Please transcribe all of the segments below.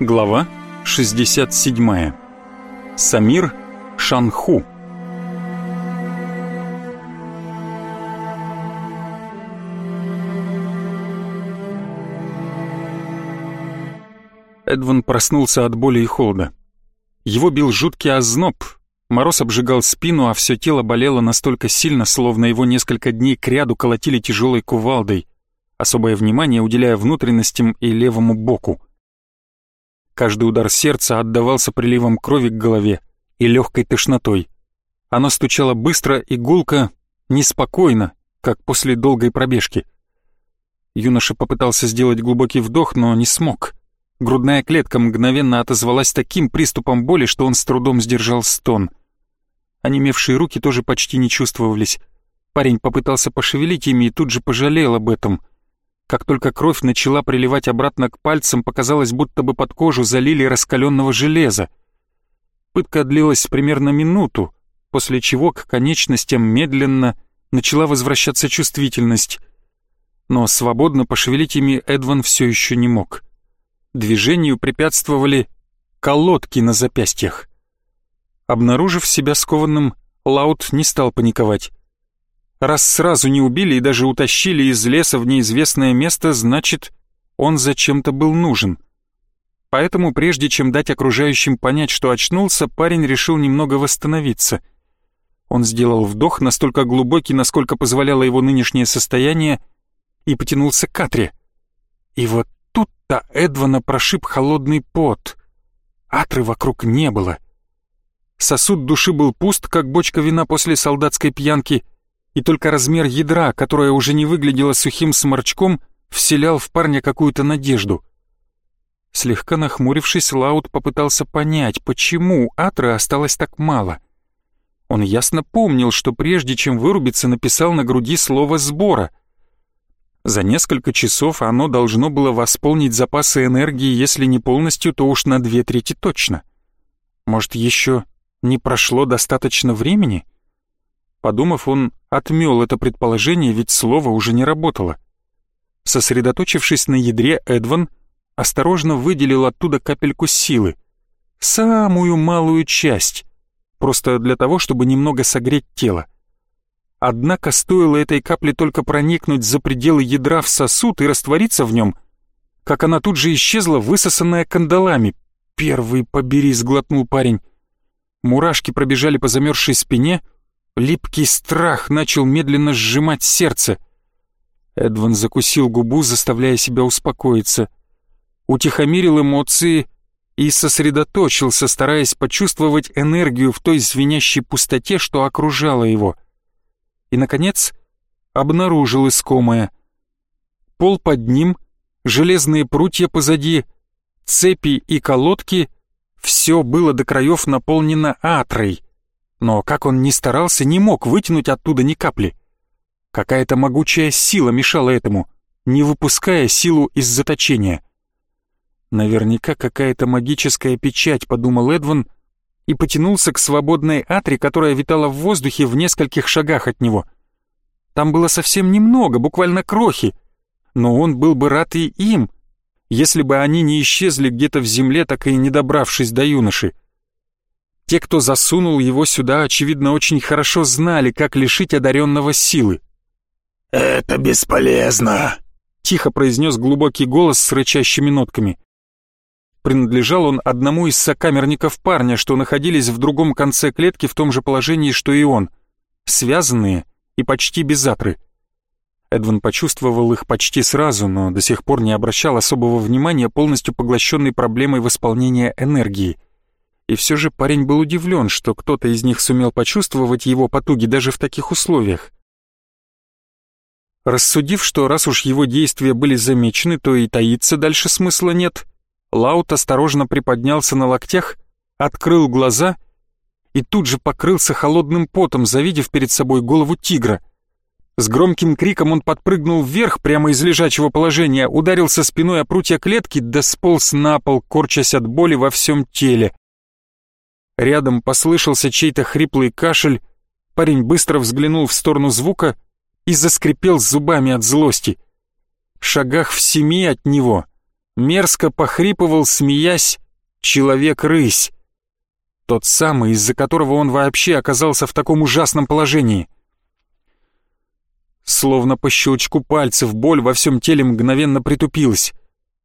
Глава 67. Самир Шанху. Эдван проснулся от боли и холода. Его бил жуткий озноб, мороз обжигал спину, а все тело болело настолько сильно, словно его несколько дней кряду колотили тяжелой кувалдой, особое внимание уделяя внутренностям и левому боку. Каждый удар сердца отдавался приливом крови к голове и легкой тошнотой. Оно стучало быстро и неспокойно, как после долгой пробежки. Юноша попытался сделать глубокий вдох, но не смог. Грудная клетка мгновенно отозвалась таким приступом боли, что он с трудом сдержал стон. Онемевшие руки тоже почти не чувствовались. Парень попытался пошевелить ими и тут же пожалел об этом. Как только кровь начала приливать обратно к пальцам, показалось, будто бы под кожу залили раскаленного железа. Пытка длилась примерно минуту, после чего к конечностям медленно начала возвращаться чувствительность. Но свободно пошевелить ими Эдван все еще не мог. Движению препятствовали колодки на запястьях. Обнаружив себя скованным, Лаут не стал паниковать. Раз сразу не убили и даже утащили из леса в неизвестное место, значит, он зачем-то был нужен. Поэтому, прежде чем дать окружающим понять, что очнулся, парень решил немного восстановиться. Он сделал вдох настолько глубокий, насколько позволяло его нынешнее состояние, и потянулся к Атре. И вот тут-то Эдвана прошиб холодный пот. Атры вокруг не было. Сосуд души был пуст, как бочка вина после солдатской пьянки — и только размер ядра, которое уже не выглядело сухим сморчком, вселял в парня какую-то надежду. Слегка нахмурившись, Лаут попытался понять, почему Атра осталось так мало. Он ясно помнил, что прежде чем вырубиться, написал на груди слово «сбора». За несколько часов оно должно было восполнить запасы энергии, если не полностью, то уж на две трети точно. Может, еще не прошло достаточно времени? Подумав, он отмел это предположение, ведь слово уже не работало. Сосредоточившись на ядре, Эдван осторожно выделил оттуда капельку силы. Самую малую часть, просто для того, чтобы немного согреть тело. Однако стоило этой капле только проникнуть за пределы ядра в сосуд и раствориться в нем, как она тут же исчезла, высосанная кандалами. «Первый побери!» — сглотнул парень. Мурашки пробежали по замерзшей спине — Липкий страх начал медленно сжимать сердце. Эдван закусил губу, заставляя себя успокоиться. Утихомирил эмоции и сосредоточился, стараясь почувствовать энергию в той звенящей пустоте, что окружала его. И, наконец, обнаружил искомое. Пол под ним, железные прутья позади, цепи и колодки — все было до краев наполнено атрой — но как он ни старался, не мог вытянуть оттуда ни капли. Какая-то могучая сила мешала этому, не выпуская силу из заточения. Наверняка какая-то магическая печать, подумал Эдван, и потянулся к свободной атре, которая витала в воздухе в нескольких шагах от него. Там было совсем немного, буквально крохи, но он был бы рад и им, если бы они не исчезли где-то в земле, так и не добравшись до юноши. Те, кто засунул его сюда, очевидно, очень хорошо знали, как лишить одаренного силы. «Это бесполезно», — тихо произнес глубокий голос с рычащими нотками. Принадлежал он одному из сокамерников парня, что находились в другом конце клетки в том же положении, что и он, связанные и почти без затры. Эдван почувствовал их почти сразу, но до сих пор не обращал особого внимания, полностью поглощенный проблемой восполнения энергии — и все же парень был удивлен, что кто-то из них сумел почувствовать его потуги даже в таких условиях. Рассудив, что раз уж его действия были замечены, то и таиться дальше смысла нет, Лаут осторожно приподнялся на локтях, открыл глаза и тут же покрылся холодным потом, завидев перед собой голову тигра. С громким криком он подпрыгнул вверх прямо из лежачего положения, ударился спиной о прутья клетки, да сполз на пол, корчась от боли во всем теле. Рядом послышался чей-то хриплый кашель, парень быстро взглянул в сторону звука и заскрипел зубами от злости. В шагах в семи от него мерзко похрипывал, смеясь, человек-рысь. Тот самый, из-за которого он вообще оказался в таком ужасном положении. Словно по щелчку пальцев боль во всем теле мгновенно притупилась.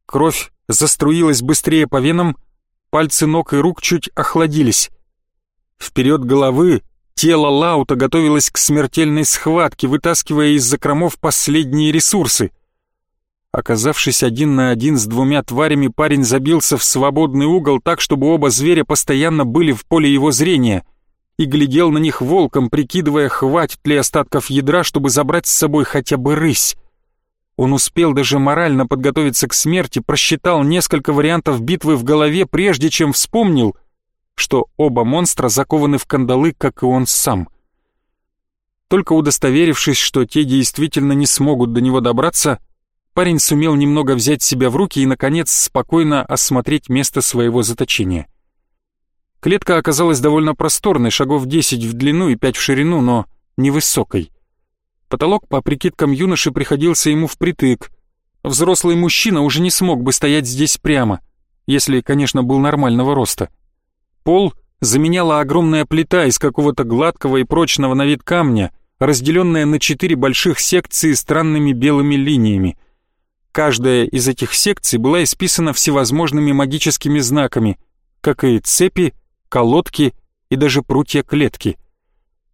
Кровь заструилась быстрее по венам, пальцы ног и рук чуть охладились. Вперед головы тело Лаута готовилось к смертельной схватке, вытаскивая из закромов последние ресурсы. Оказавшись один на один с двумя тварями, парень забился в свободный угол так, чтобы оба зверя постоянно были в поле его зрения, и глядел на них волком, прикидывая, хватит ли остатков ядра, чтобы забрать с собой хотя бы рысь. Он успел даже морально подготовиться к смерти, просчитал несколько вариантов битвы в голове, прежде чем вспомнил, что оба монстра закованы в кандалы, как и он сам. Только удостоверившись, что те действительно не смогут до него добраться, парень сумел немного взять себя в руки и, наконец, спокойно осмотреть место своего заточения. Клетка оказалась довольно просторной, шагов 10 в длину и 5 в ширину, но невысокой. Потолок, по прикидкам юноши, приходился ему впритык. Взрослый мужчина уже не смог бы стоять здесь прямо, если, конечно, был нормального роста. Пол заменяла огромная плита из какого-то гладкого и прочного на вид камня, разделенная на четыре больших секции странными белыми линиями. Каждая из этих секций была исписана всевозможными магическими знаками, как и цепи, колодки и даже прутья клетки.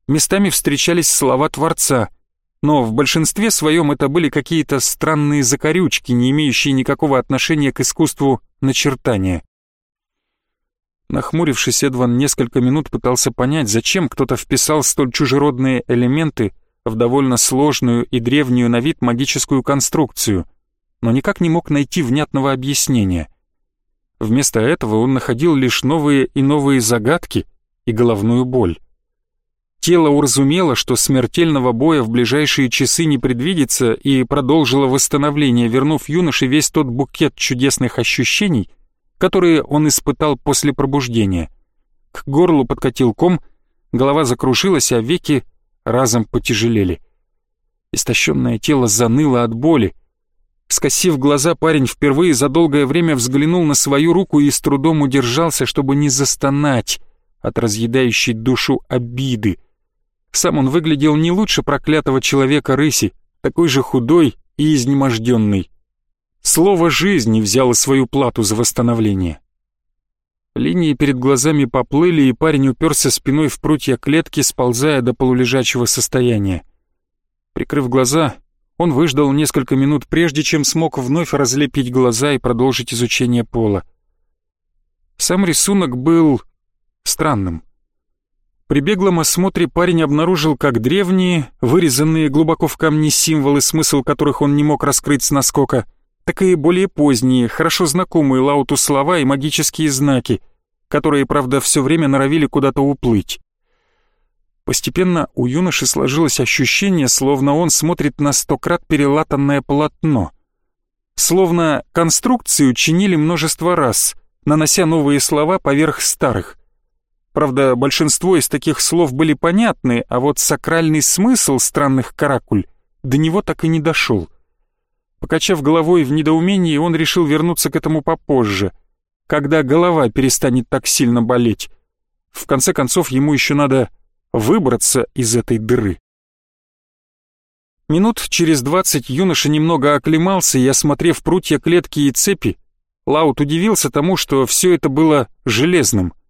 Местами встречались слова Творца — но в большинстве своем это были какие-то странные закорючки, не имеющие никакого отношения к искусству начертания. Нахмурившись, Эдван несколько минут пытался понять, зачем кто-то вписал столь чужеродные элементы в довольно сложную и древнюю на вид магическую конструкцию, но никак не мог найти внятного объяснения. Вместо этого он находил лишь новые и новые загадки и головную боль. Тело уразумело, что смертельного боя в ближайшие часы не предвидится и продолжило восстановление, вернув юноше весь тот букет чудесных ощущений, которые он испытал после пробуждения. К горлу подкатил ком, голова закрушилась, а веки разом потяжелели. Истощенное тело заныло от боли. Скосив глаза, парень впервые за долгое время взглянул на свою руку и с трудом удержался, чтобы не застонать от разъедающей душу обиды, сам он выглядел не лучше проклятого человека-рыси, такой же худой и изнеможденный. Слово жизни взяло свою плату за восстановление. Линии перед глазами поплыли, и парень уперся спиной в прутья клетки, сползая до полулежачего состояния. Прикрыв глаза, он выждал несколько минут, прежде чем смог вновь разлепить глаза и продолжить изучение пола. Сам рисунок был странным. При беглом осмотре парень обнаружил как древние, вырезанные глубоко в камне символы, смысл которых он не мог раскрыть с наскока, так и более поздние, хорошо знакомые Лауту слова и магические знаки, которые, правда, все время норовили куда-то уплыть. Постепенно у юноши сложилось ощущение, словно он смотрит на сто крат перелатанное полотно. Словно конструкцию чинили множество раз, нанося новые слова поверх старых. Правда, большинство из таких слов были понятны, а вот сакральный смысл странных каракуль до него так и не дошел. Покачав головой в недоумении, он решил вернуться к этому попозже, когда голова перестанет так сильно болеть. В конце концов, ему еще надо выбраться из этой дыры. Минут через двадцать юноша немного оклемался и, осмотрев прутья клетки и цепи, Лаут удивился тому, что все это было железным —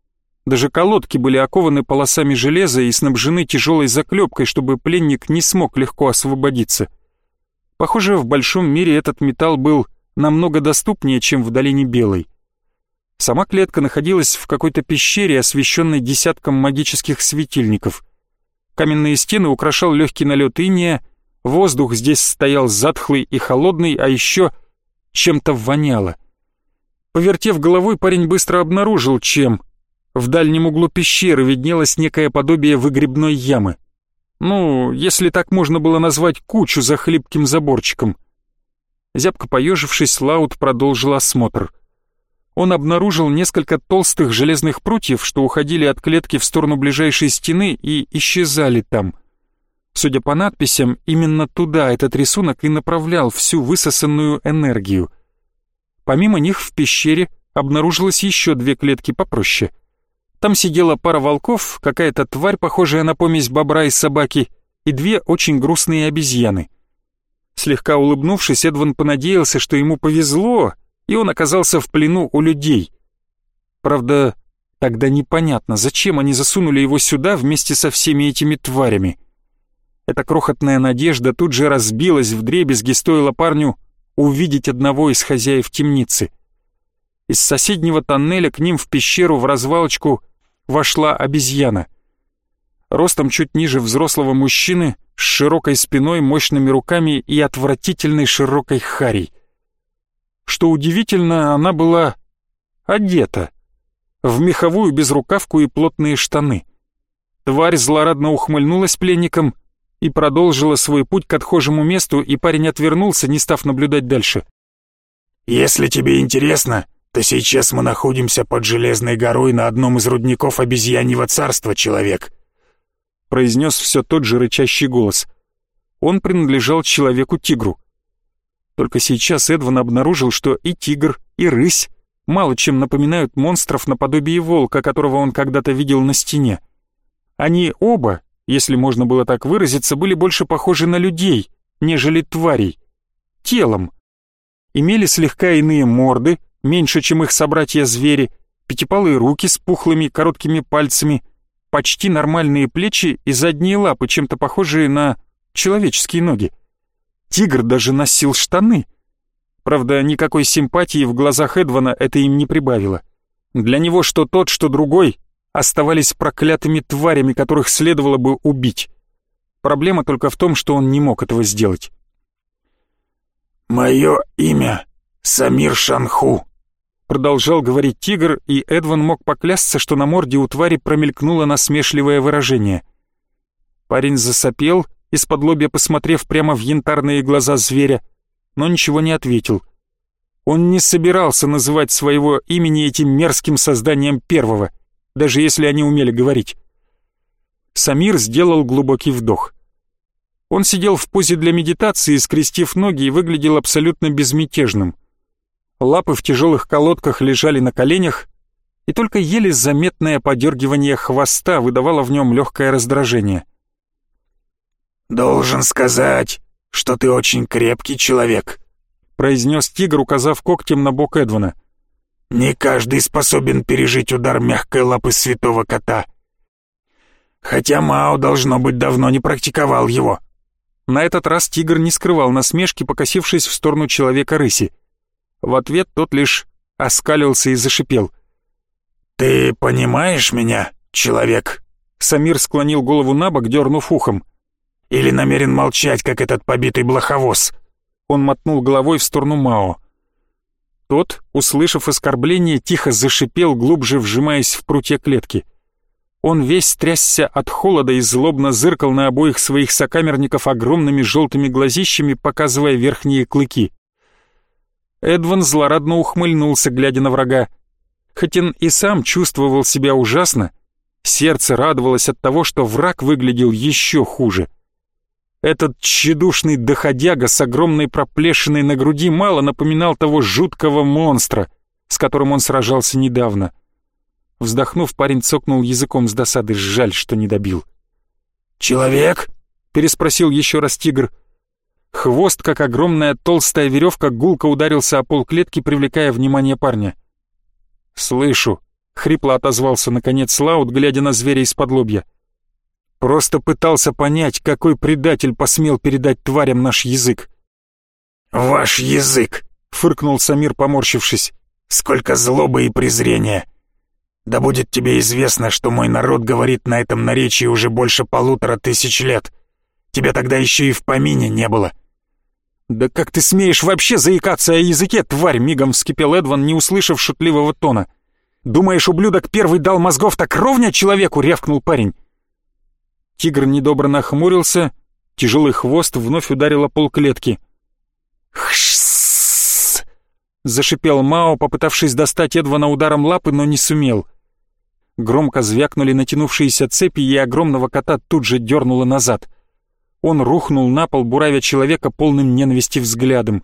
даже колодки были окованы полосами железа и снабжены тяжелой заклепкой, чтобы пленник не смог легко освободиться. Похоже, в большом мире этот металл был намного доступнее, чем в долине Белой. Сама клетка находилась в какой-то пещере, освещенной десятком магических светильников. Каменные стены украшал легкий налет иния, воздух здесь стоял затхлый и холодный, а еще чем-то воняло. Повертев головой, парень быстро обнаружил, чем — в дальнем углу пещеры виднелось некое подобие выгребной ямы. Ну, если так можно было назвать кучу за хлипким заборчиком. Зябко поежившись, Лаут продолжил осмотр. Он обнаружил несколько толстых железных прутьев, что уходили от клетки в сторону ближайшей стены и исчезали там. Судя по надписям, именно туда этот рисунок и направлял всю высосанную энергию — Помимо них в пещере обнаружилось еще две клетки попроще. Там сидела пара волков, какая-то тварь, похожая на помесь бобра и собаки, и две очень грустные обезьяны. Слегка улыбнувшись, Эдван понадеялся, что ему повезло, и он оказался в плену у людей. Правда, тогда непонятно, зачем они засунули его сюда вместе со всеми этими тварями. Эта крохотная надежда тут же разбилась в дребезги, стоило парню увидеть одного из хозяев темницы. Из соседнего тоннеля к ним в пещеру в развалочку вошла обезьяна. Ростом чуть ниже взрослого мужчины, с широкой спиной, мощными руками и отвратительной широкой харей. Что удивительно, она была одета в меховую безрукавку и плотные штаны. Тварь злорадно ухмыльнулась пленником и продолжила свой путь к отхожему месту, и парень отвернулся, не став наблюдать дальше. «Если тебе интересно, то сейчас мы находимся под Железной горой на одном из рудников обезьяньего царства, человек», произнес все тот же рычащий голос. Он принадлежал человеку-тигру. Только сейчас Эдван обнаружил, что и тигр, и рысь мало чем напоминают монстров наподобие волка, которого он когда-то видел на стене. Они оба если можно было так выразиться, были больше похожи на людей, нежели тварей. Телом. Имели слегка иные морды, меньше, чем их собратья-звери, пятипалые руки с пухлыми короткими пальцами, почти нормальные плечи и задние лапы, чем-то похожие на человеческие ноги. Тигр даже носил штаны. Правда, никакой симпатии в глазах Эдвана это им не прибавило. Для него что тот, что другой оставались проклятыми тварями, которых следовало бы убить. Проблема только в том, что он не мог этого сделать. «Мое имя Самир Шанху», — продолжал говорить тигр, и Эдван мог поклясться, что на морде у твари промелькнуло насмешливое выражение. Парень засопел, из-под лобья посмотрев прямо в янтарные глаза зверя, но ничего не ответил. Он не собирался называть своего имени этим мерзким созданием первого — даже если они умели говорить. Самир сделал глубокий вдох. Он сидел в позе для медитации, скрестив ноги и выглядел абсолютно безмятежным. Лапы в тяжелых колодках лежали на коленях, и только еле заметное подергивание хвоста выдавало в нем легкое раздражение. «Должен сказать, что ты очень крепкий человек», произнес тигр, указав когтем на бок Эдвана. Не каждый способен пережить удар мягкой лапы святого кота. Хотя Мао, должно быть, давно не практиковал его. На этот раз тигр не скрывал насмешки, покосившись в сторону человека-рыси. В ответ тот лишь оскалился и зашипел. «Ты понимаешь меня, человек?» Самир склонил голову на бок, дернув ухом. «Или намерен молчать, как этот побитый блоховоз?» Он мотнул головой в сторону Мао. Тот, услышав оскорбление, тихо зашипел, глубже вжимаясь в прутья клетки. Он весь трясся от холода и злобно зыркал на обоих своих сокамерников огромными желтыми глазищами, показывая верхние клыки. Эдван злорадно ухмыльнулся, глядя на врага. Хоть он и сам чувствовал себя ужасно, сердце радовалось от того, что враг выглядел еще хуже — этот тщедушный доходяга с огромной проплешиной на груди мало напоминал того жуткого монстра, с которым он сражался недавно. Вздохнув, парень цокнул языком с досады, жаль, что не добил. «Человек?» — переспросил еще раз тигр. Хвост, как огромная толстая веревка, гулко ударился о пол клетки, привлекая внимание парня. «Слышу», — хрипло отозвался наконец Лаут, глядя на зверя из-под лобья. Просто пытался понять, какой предатель посмел передать тварям наш язык. «Ваш язык!» — фыркнул Самир, поморщившись. «Сколько злобы и презрения! Да будет тебе известно, что мой народ говорит на этом наречии уже больше полутора тысяч лет. Тебя тогда еще и в помине не было». «Да как ты смеешь вообще заикаться о языке, тварь!» — мигом вскипел Эдван, не услышав шутливого тона. «Думаешь, ублюдок первый дал мозгов так ровня человеку?» — рявкнул парень. Тигр недобро нахмурился, тяжелый хвост вновь ударил о полклетки. «Хшссс!» — зашипел Мао, попытавшись достать Эдвана ударом лапы, но не сумел. Громко звякнули натянувшиеся цепи, и огромного кота тут же дернуло назад. Он рухнул на пол, буравя человека полным ненависти взглядом.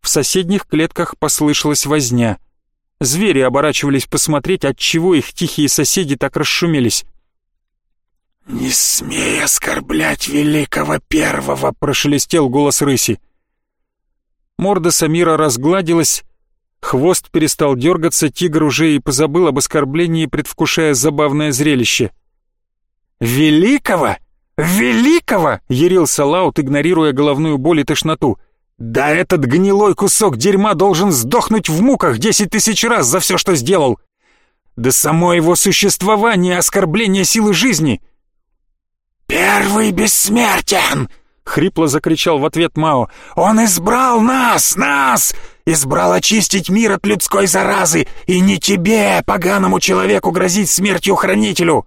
В соседних клетках послышалась возня. Звери оборачивались посмотреть, отчего их тихие соседи так расшумелись. «Не смей оскорблять великого первого!» — прошелестел голос рыси. Морда Самира разгладилась, хвост перестал дергаться, тигр уже и позабыл об оскорблении, предвкушая забавное зрелище. «Великого? Великого!» — ярился Лаут, игнорируя головную боль и тошноту. «Да этот гнилой кусок дерьма должен сдохнуть в муках десять тысяч раз за все, что сделал! Да само его существование — оскорбление силы жизни!» «Первый бессмертен!» — хрипло закричал в ответ Мао. «Он избрал нас, нас! Избрал очистить мир от людской заразы, и не тебе, поганому человеку, грозить смертью хранителю!»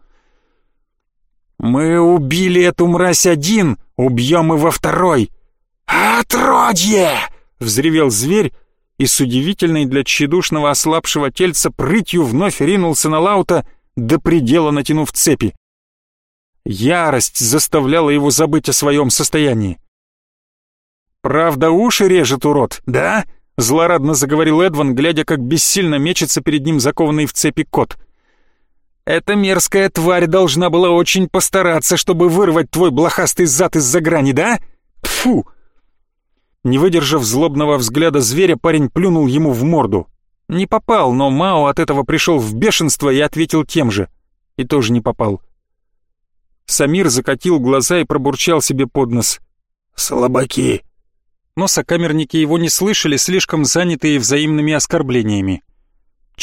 «Мы убили эту мразь один, убьем и во второй!» «Отродье!» — взревел зверь, и с удивительной для тщедушного ослабшего тельца прытью вновь ринулся на Лаута, до предела натянув цепи. Ярость заставляла его забыть о своем состоянии. «Правда, уши режет урод, да?» — злорадно заговорил Эдван, глядя, как бессильно мечется перед ним закованный в цепи кот. «Эта мерзкая тварь должна была очень постараться, чтобы вырвать твой блохастый зад из-за грани, да? Тфу! Не выдержав злобного взгляда зверя, парень плюнул ему в морду. Не попал, но Мао от этого пришел в бешенство и ответил тем же. И тоже не попал. Самир закатил глаза и пробурчал себе под нос. «Слабаки!» Но сокамерники его не слышали, слишком занятые взаимными оскорблениями.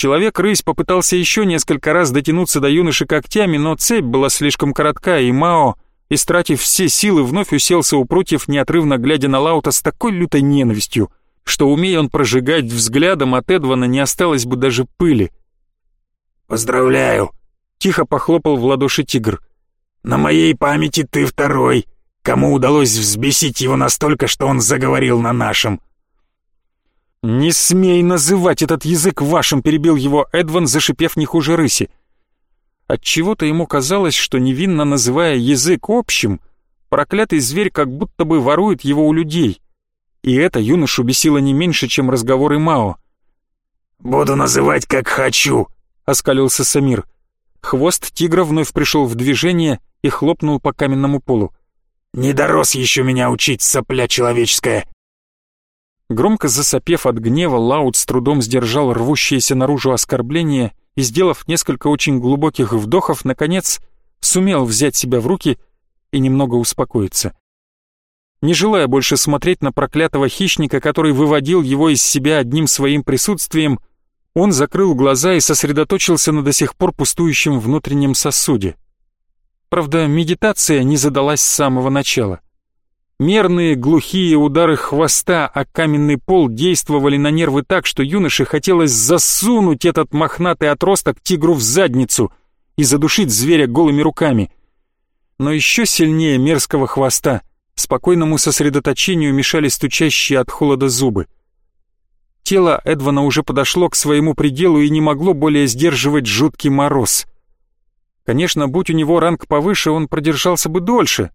Человек-рысь попытался еще несколько раз дотянуться до юноши когтями, но цепь была слишком коротка, и Мао, истратив все силы, вновь уселся у прутьев, неотрывно глядя на Лаута с такой лютой ненавистью, что, умея он прожигать взглядом, от Эдвана не осталось бы даже пыли. «Поздравляю!» — тихо похлопал в ладоши тигр. На моей памяти ты второй, кому удалось взбесить его настолько, что он заговорил на нашем». «Не смей называть этот язык вашим!» — перебил его Эдван, зашипев не хуже рыси. Отчего-то ему казалось, что невинно называя язык общим, проклятый зверь как будто бы ворует его у людей. И это юношу бесило не меньше, чем разговоры Мао. «Буду называть как хочу», — оскалился Самир. Хвост тигра вновь пришел в движение, и хлопнул по каменному полу. «Не дорос еще меня учить, сопля человеческая!» Громко засопев от гнева, Лаут с трудом сдержал рвущееся наружу оскорбление и, сделав несколько очень глубоких вдохов, наконец сумел взять себя в руки и немного успокоиться. Не желая больше смотреть на проклятого хищника, который выводил его из себя одним своим присутствием, он закрыл глаза и сосредоточился на до сих пор пустующем внутреннем сосуде. Правда, медитация не задалась с самого начала. Мерные глухие удары хвоста о каменный пол действовали на нервы так, что юноше хотелось засунуть этот мохнатый отросток тигру в задницу и задушить зверя голыми руками. Но еще сильнее мерзкого хвоста спокойному сосредоточению мешали стучащие от холода зубы. Тело Эдвана уже подошло к своему пределу и не могло более сдерживать жуткий мороз. Конечно, будь у него ранг повыше, он продержался бы дольше,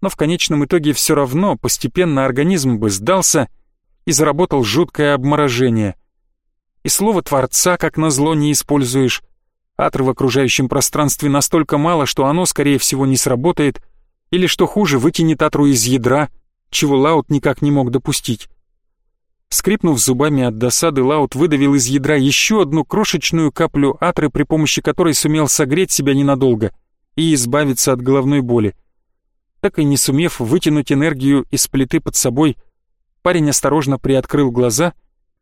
но в конечном итоге все равно постепенно организм бы сдался и заработал жуткое обморожение. И слово Творца, как назло, не используешь. Атры в окружающем пространстве настолько мало, что оно, скорее всего, не сработает, или, что хуже, вытянет Атру из ядра, чего Лаут никак не мог допустить. Скрипнув зубами от досады, Лаут выдавил из ядра еще одну крошечную каплю атры, при помощи которой сумел согреть себя ненадолго и избавиться от головной боли. Так и не сумев вытянуть энергию из плиты под собой, парень осторожно приоткрыл глаза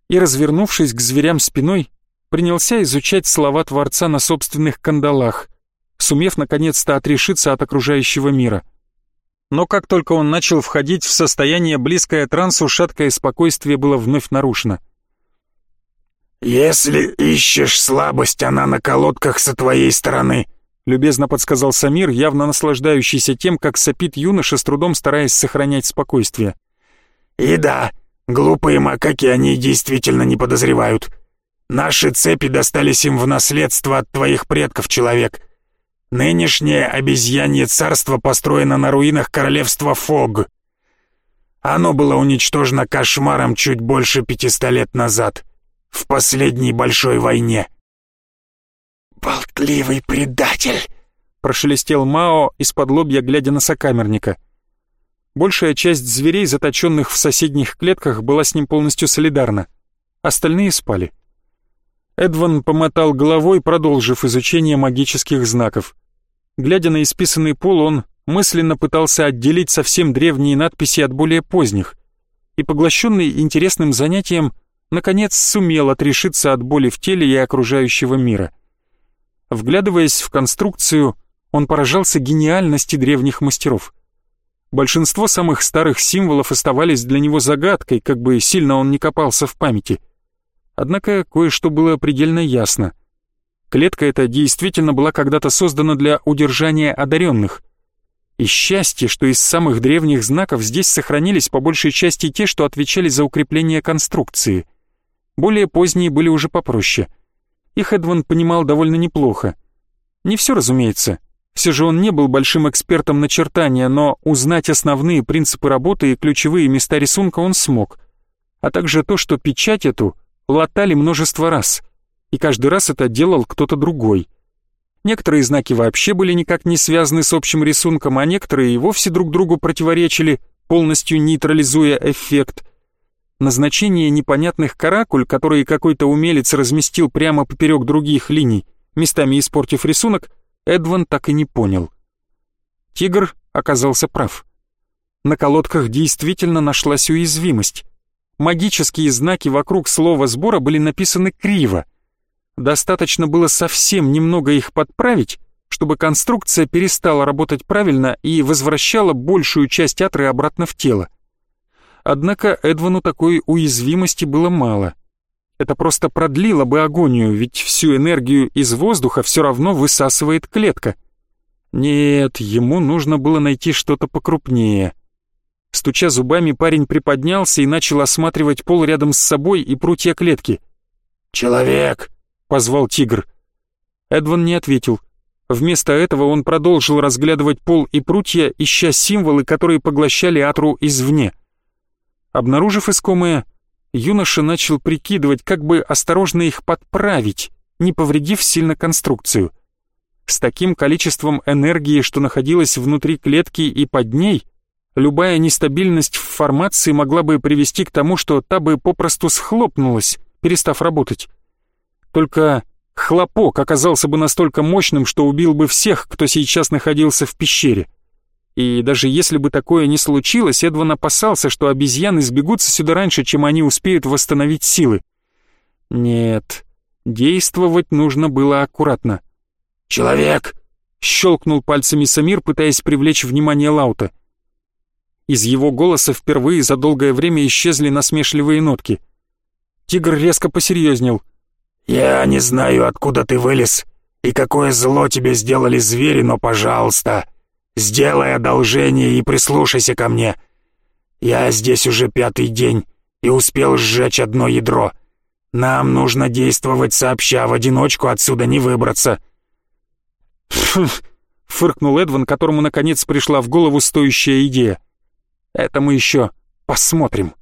и, развернувшись к зверям спиной, принялся изучать слова Творца на собственных кандалах, сумев наконец-то отрешиться от окружающего мира — но как только он начал входить в состояние близкое трансу, шаткое спокойствие было вновь нарушено. «Если ищешь слабость, она на колодках со твоей стороны», — любезно подсказал Самир, явно наслаждающийся тем, как сопит юноша, с трудом стараясь сохранять спокойствие. «И да, глупые макаки они действительно не подозревают. Наши цепи достались им в наследство от твоих предков, человек. Нынешнее обезьянье царство построено на руинах королевства Фог. Оно было уничтожено кошмаром чуть больше пятиста лет назад, в последней большой войне. «Болтливый предатель!» — прошелестел Мао из-под лобья, глядя на сокамерника. Большая часть зверей, заточенных в соседних клетках, была с ним полностью солидарна. Остальные спали. Эдван помотал головой, продолжив изучение магических знаков. Глядя на исписанный пол, он мысленно пытался отделить совсем древние надписи от более поздних, и, поглощенный интересным занятием, наконец сумел отрешиться от боли в теле и окружающего мира. Вглядываясь в конструкцию, он поражался гениальности древних мастеров. Большинство самых старых символов оставались для него загадкой, как бы сильно он не копался в памяти. Однако кое-что было предельно ясно. Клетка эта действительно была когда-то создана для удержания одаренных. И счастье, что из самых древних знаков здесь сохранились по большей части те, что отвечали за укрепление конструкции. Более поздние были уже попроще. Их Эдван понимал довольно неплохо. Не все, разумеется, все же он не был большим экспертом начертания, но узнать основные принципы работы и ключевые места рисунка он смог, а также то, что печать эту латали множество раз, и каждый раз это делал кто-то другой. Некоторые знаки вообще были никак не связаны с общим рисунком, а некоторые и вовсе друг другу противоречили, полностью нейтрализуя эффект. Назначение непонятных каракуль, которые какой-то умелец разместил прямо поперек других линий, местами испортив рисунок, Эдван так и не понял. Тигр оказался прав. На колодках действительно нашлась уязвимость. Магические знаки вокруг слова сбора были написаны криво. Достаточно было совсем немного их подправить, чтобы конструкция перестала работать правильно и возвращала большую часть атры обратно в тело. Однако Эдвану такой уязвимости было мало — это просто продлило бы агонию, ведь всю энергию из воздуха все равно высасывает клетка. Нет, ему нужно было найти что-то покрупнее. Стуча зубами, парень приподнялся и начал осматривать пол рядом с собой и прутья клетки. «Человек!» — позвал тигр. Эдван не ответил. Вместо этого он продолжил разглядывать пол и прутья, ища символы, которые поглощали атру извне. Обнаружив искомое, юноша начал прикидывать, как бы осторожно их подправить, не повредив сильно конструкцию. С таким количеством энергии, что находилось внутри клетки и под ней, любая нестабильность в формации могла бы привести к тому, что та бы попросту схлопнулась, перестав работать. Только хлопок оказался бы настолько мощным, что убил бы всех, кто сейчас находился в пещере. И даже если бы такое не случилось, Эдван опасался, что обезьяны сбегутся сюда раньше, чем они успеют восстановить силы. Нет, действовать нужно было аккуратно. «Человек!» — щелкнул пальцами Самир, пытаясь привлечь внимание Лаута. Из его голоса впервые за долгое время исчезли насмешливые нотки. Тигр резко посерьезнел. «Я не знаю, откуда ты вылез и какое зло тебе сделали звери, но, пожалуйста, Сделай одолжение и прислушайся ко мне. Я здесь уже пятый день и успел сжечь одно ядро. Нам нужно действовать сообща, в одиночку отсюда не выбраться». фыркнул Эдван, которому наконец пришла в голову стоящая идея. «Это мы еще посмотрим».